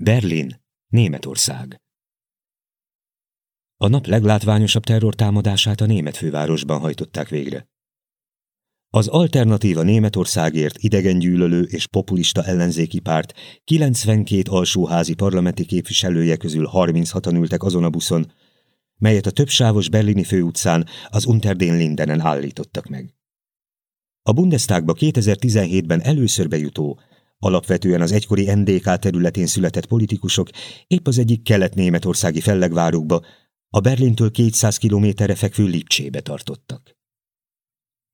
Berlin, Németország. A nap leglátványosabb terrortámadását a német fővárosban hajtották végre. Az Alternatíva Németországért idegengyűlölő és populista ellenzéki párt 92 alsóházi parlamenti képviselője közül 36-an ültek azon a buszon, melyet a többsávos berlini főutcán az Unterden Lindenen állítottak meg. A Bundestagba 2017-ben először bejutó, alapvetően az egykori NDK területén született politikusok épp az egyik kelet-németországi fellegvárukba, a Berlintől 200 kilométerre fekvő Lipcsébe tartottak.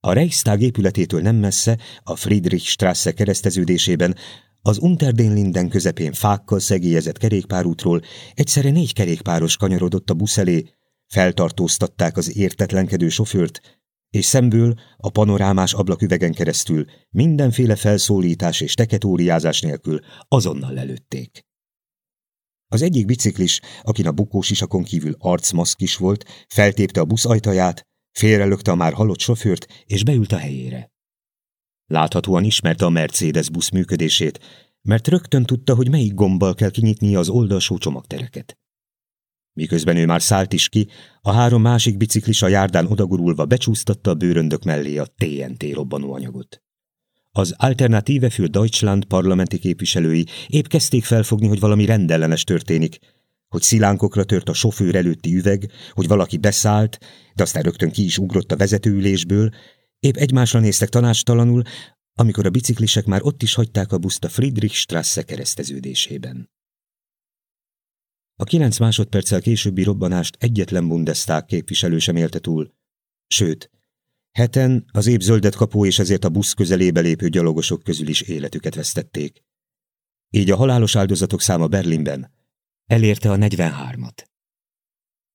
A Reichstag épületétől nem messze, a Friedrichstrasse kereszteződésében, az Unterden Linden közepén fákkal szegélyezett kerékpárútról egyszerre négy kerékpáros kanyarodott a busz elé, feltartóztatták az értetlenkedő sofőrt, és szemből a panorámás ablaküvegen keresztül mindenféle felszólítás és teketóriázás nélkül azonnal lelőtték. Az egyik biciklis, akin a bukós isakon kívül arcmaszk is volt, feltépte a busz ajtaját, félrelökte a már halott sofőrt, és beült a helyére. Láthatóan ismerte a Mercedes busz működését, mert rögtön tudta, hogy melyik gombbal kell kinyitnia az oldalsó csomagtereket. Miközben ő már szállt is ki, a három másik biciklis a járdán odagurulva becsúsztatta a bőröndök mellé a TNT robbanóanyagot. Az Alternative für Deutschland parlamenti képviselői épp kezdték felfogni, hogy valami rendellenes történik, hogy szilánkokra tört a sofőr előtti üveg, hogy valaki beszállt, de aztán rögtön ki is ugrott a vezetőülésből, épp egymásra néztek tanástalanul, amikor a biciklisek már ott is hagyták a buszt a Friedrich Strasse kereszteződésében. A kilenc másodperccel későbbi robbanást egyetlen Bundestag képviselő sem élte túl. Sőt, heten az épp zöldet kapó és ezért a busz közelébe lépő gyalogosok közül is életüket vesztették. Így a halálos áldozatok száma Berlinben elérte a 43-at.